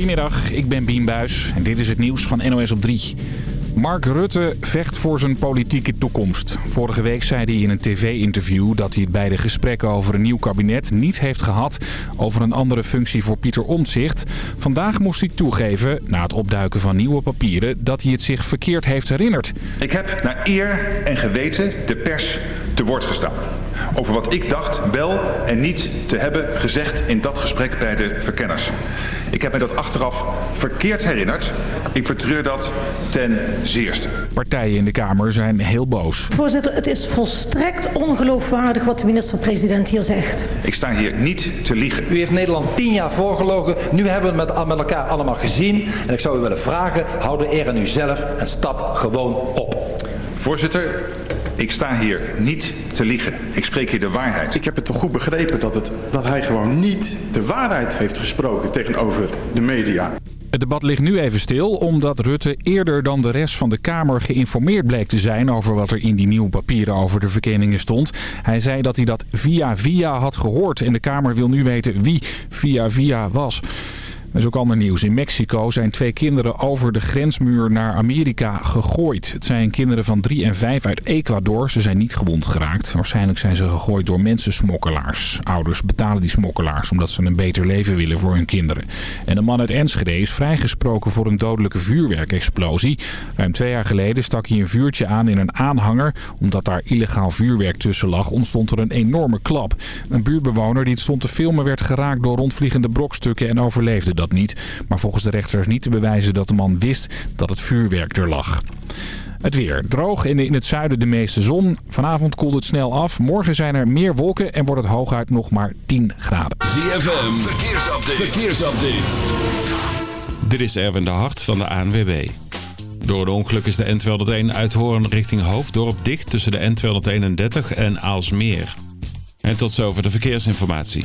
Goedemiddag, ik ben Bien Buis en dit is het nieuws van NOS op 3. Mark Rutte vecht voor zijn politieke toekomst. Vorige week zei hij in een tv-interview dat hij het bij de gesprekken over een nieuw kabinet niet heeft gehad over een andere functie voor Pieter Omtzigt. Vandaag moest hij toegeven, na het opduiken van nieuwe papieren, dat hij het zich verkeerd heeft herinnerd. Ik heb naar eer en geweten de pers te woord gestaan. Over wat ik dacht wel en niet te hebben gezegd in dat gesprek bij de verkenners. Ik heb me dat achteraf verkeerd herinnerd. Ik betreur dat ten zeerste. Partijen in de Kamer zijn heel boos. Voorzitter, het is volstrekt ongeloofwaardig wat de minister-president hier zegt. Ik sta hier niet te liegen. U heeft Nederland tien jaar voorgelogen. Nu hebben we het met, met elkaar allemaal gezien. En ik zou u willen vragen, hou de eer aan uzelf en stap gewoon op. Voorzitter, ik sta hier niet te liegen. Ik spreek hier de waarheid. Ik heb het toch goed begrepen dat, het, dat hij gewoon niet de waarheid heeft gesproken tegenover de media. Het debat ligt nu even stil omdat Rutte eerder dan de rest van de Kamer geïnformeerd bleek te zijn over wat er in die nieuwe papieren over de verkenningen stond. Hij zei dat hij dat via via had gehoord en de Kamer wil nu weten wie via via was. Er is ook ander nieuws. In Mexico zijn twee kinderen over de grensmuur naar Amerika gegooid. Het zijn kinderen van 3 en 5 uit Ecuador. Ze zijn niet gewond geraakt. Waarschijnlijk zijn ze gegooid door mensensmokkelaars. Ouders betalen die smokkelaars omdat ze een beter leven willen voor hun kinderen. En een man uit Enschede is vrijgesproken voor een dodelijke vuurwerkexplosie. Ruim twee jaar geleden stak hij een vuurtje aan in een aanhanger. Omdat daar illegaal vuurwerk tussen lag ontstond er een enorme klap. Een buurtbewoner die het stond te filmen werd geraakt door rondvliegende brokstukken en overleefde dat niet. Maar volgens de rechter is niet te bewijzen dat de man wist dat het vuurwerk er lag. Het weer. Droog in het zuiden de meeste zon. Vanavond koelt het snel af. Morgen zijn er meer wolken en wordt het hooguit nog maar 10 graden. ZFM, verkeersupdate. verkeersupdate. Dit is Erwin de Hart van de ANWB. Door de ongeluk is de N201 uit Hoorn richting Hoofddorp dicht tussen de N231 en Aalsmeer. En tot zover de verkeersinformatie.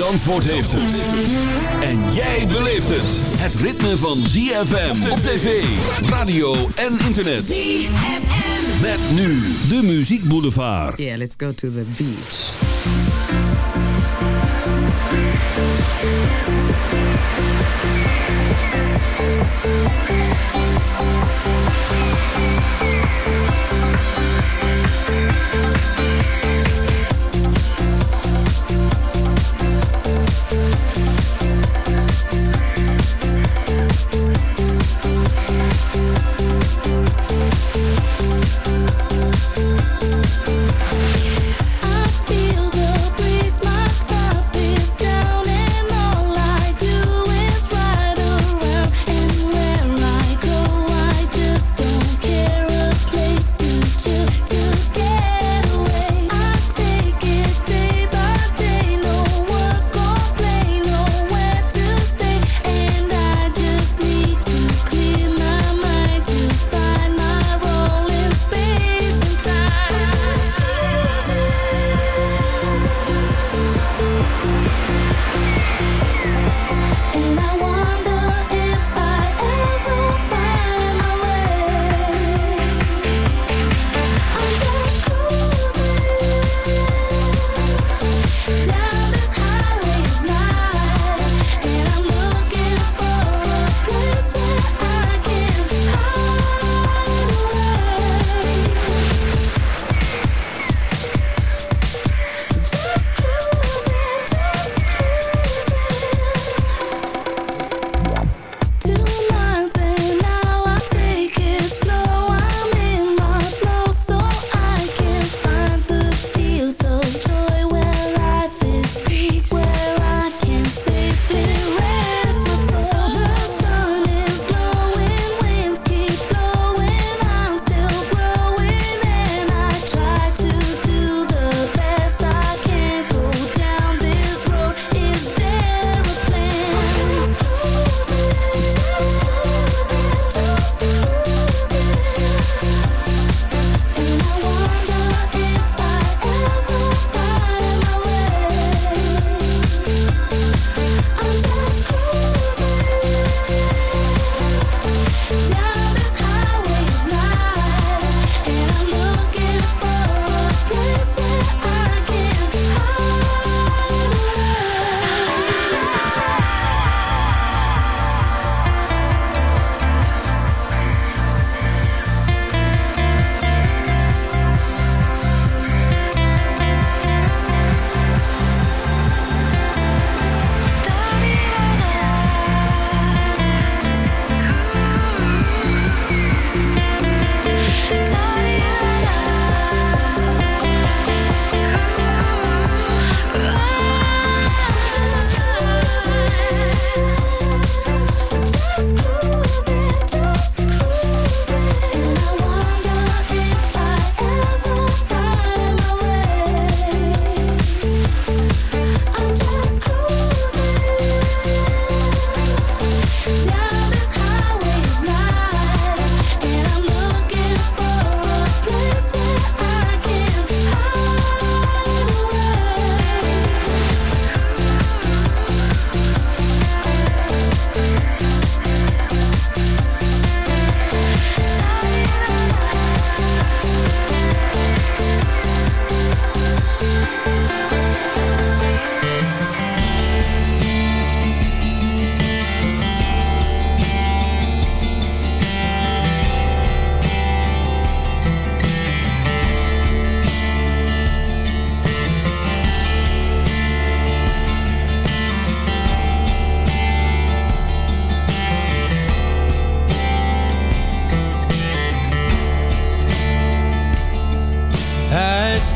Zandvoort heeft het. En jij beleeft het. Het ritme van ZFM op tv, radio en internet. ZFM. Met nu de Muziek Boulevard. Yeah, let's go to the beach.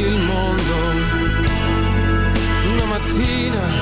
il mondo. Una mattina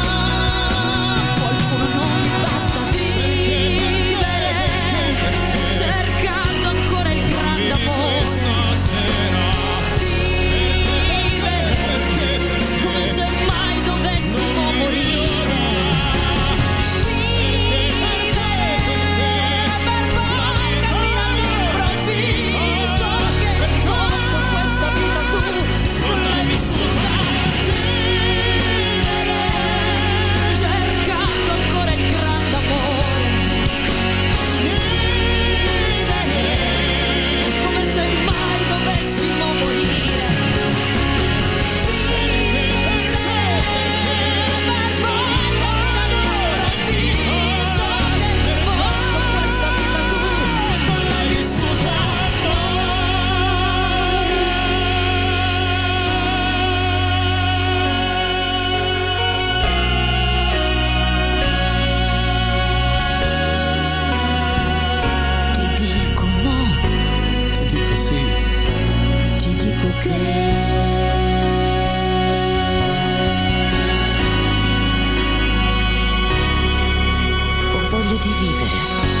di vivere.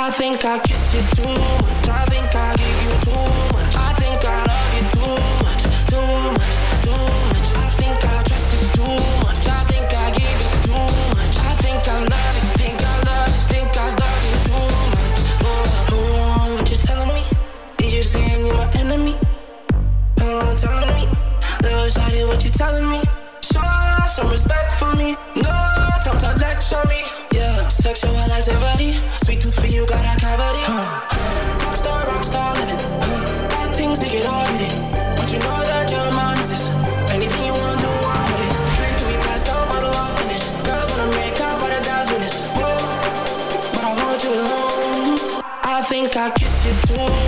I think I kiss you too much. I think I give you too much. I think I love you too much, too much, too much. I think I trust you too much. I think I give you too much. I think I love you, think I love you, think I love you too much. Oh, oh what you telling me? Did you saying you're my enemy? Oh, telling me, little shawty, what you telling me? Show some respect for me. No time to lecture me. Yeah, sexual activity Sweet tooth for you, got a cavity. Huh. Rockstar, rockstar living. Huh. Bad things, they get all with it. But you know that you're my. Anything you wanna do I'm with it. Drink till we pass out, bottle all finish. Girls wanna make out, but I guys witness. Whoa, but I want you alone. I think I kiss you too.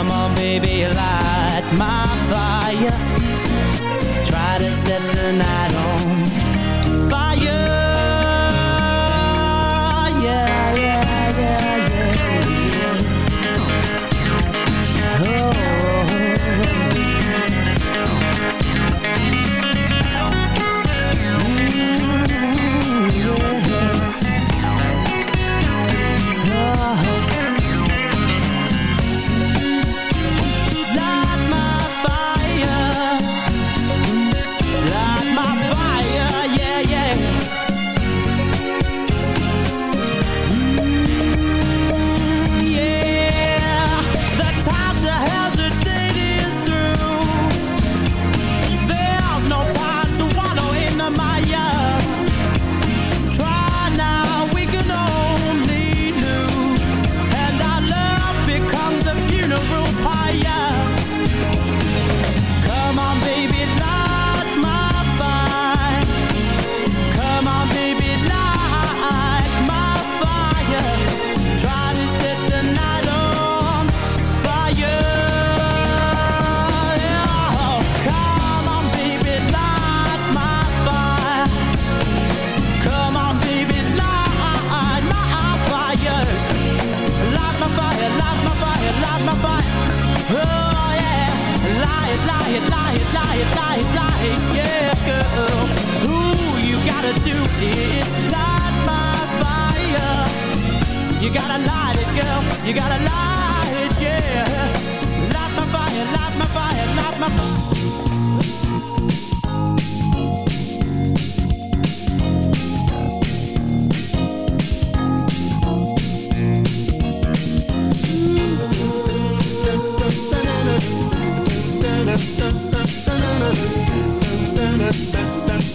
Come on, baby, light my fire. Try to set the night on light my fire. You gotta light it, girl. You gotta light it, yeah. Light my fire, light my fire, light my fire. Mm.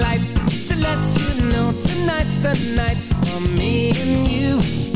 Lights to let you know tonight's the night for me and you,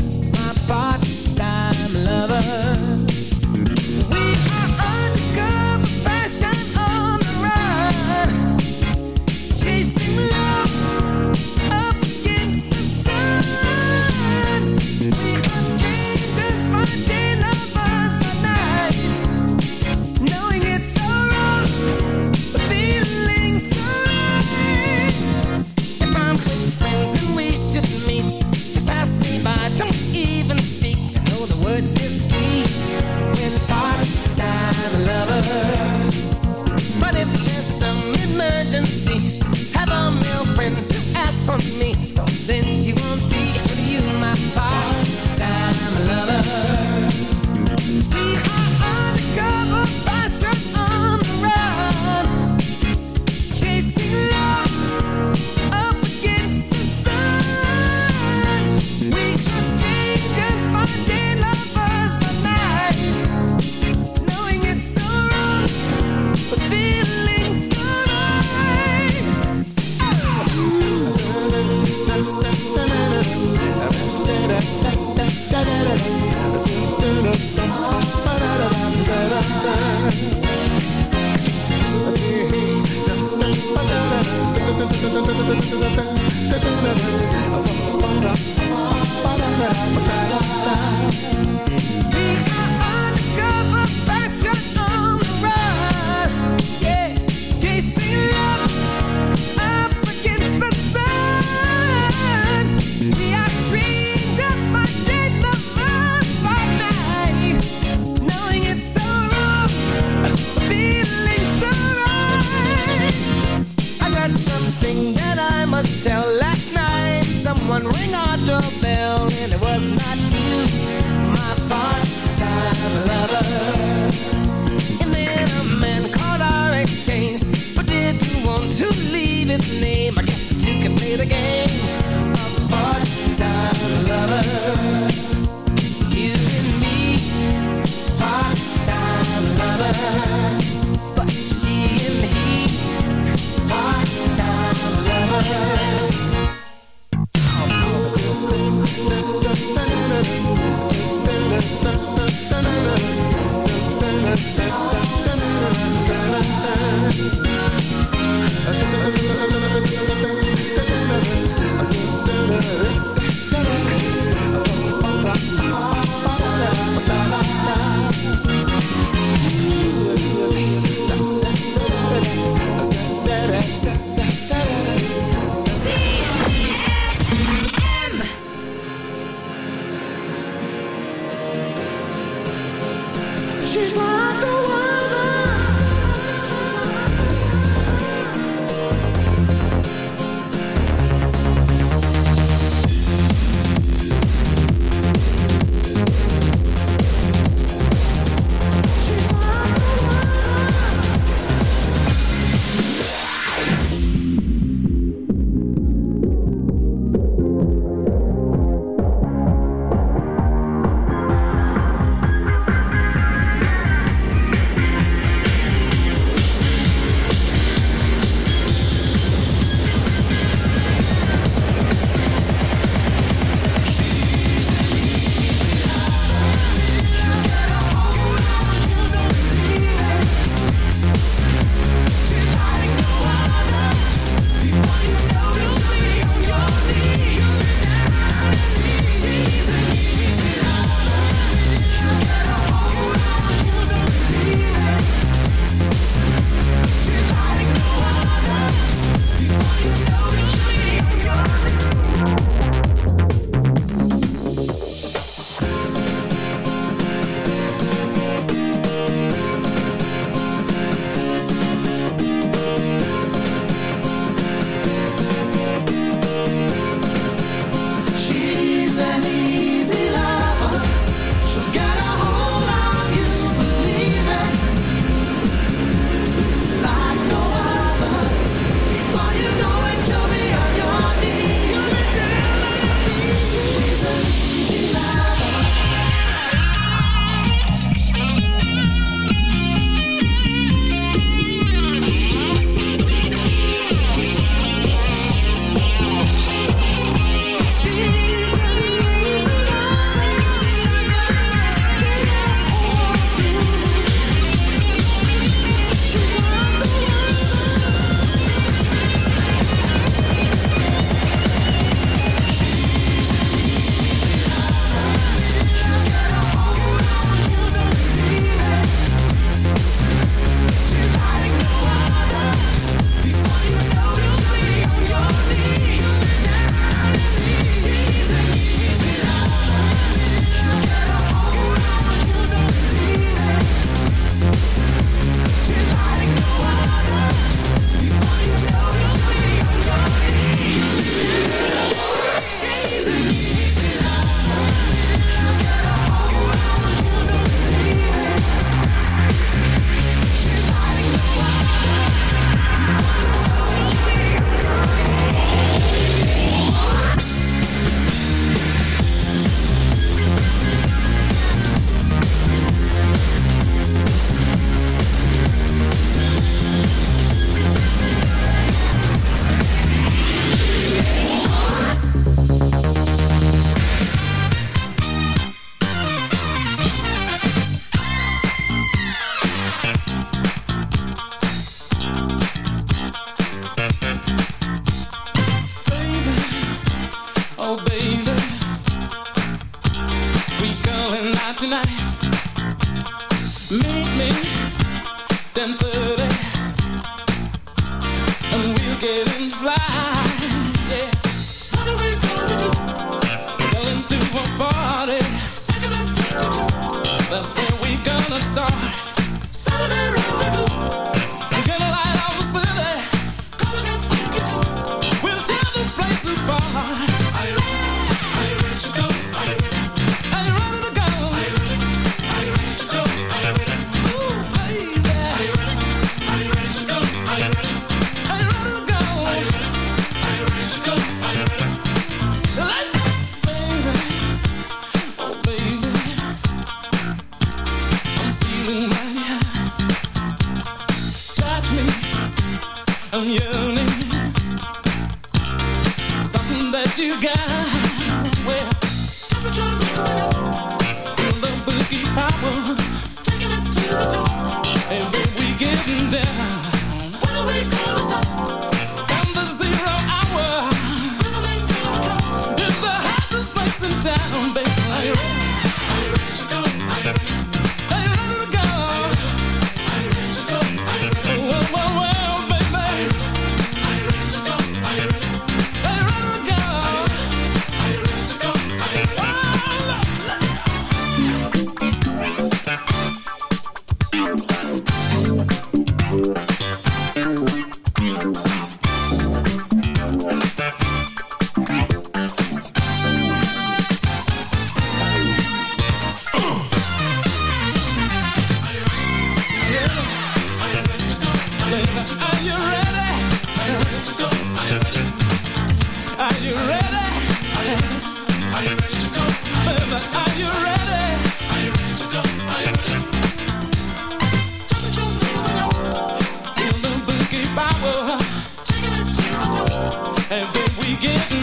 getting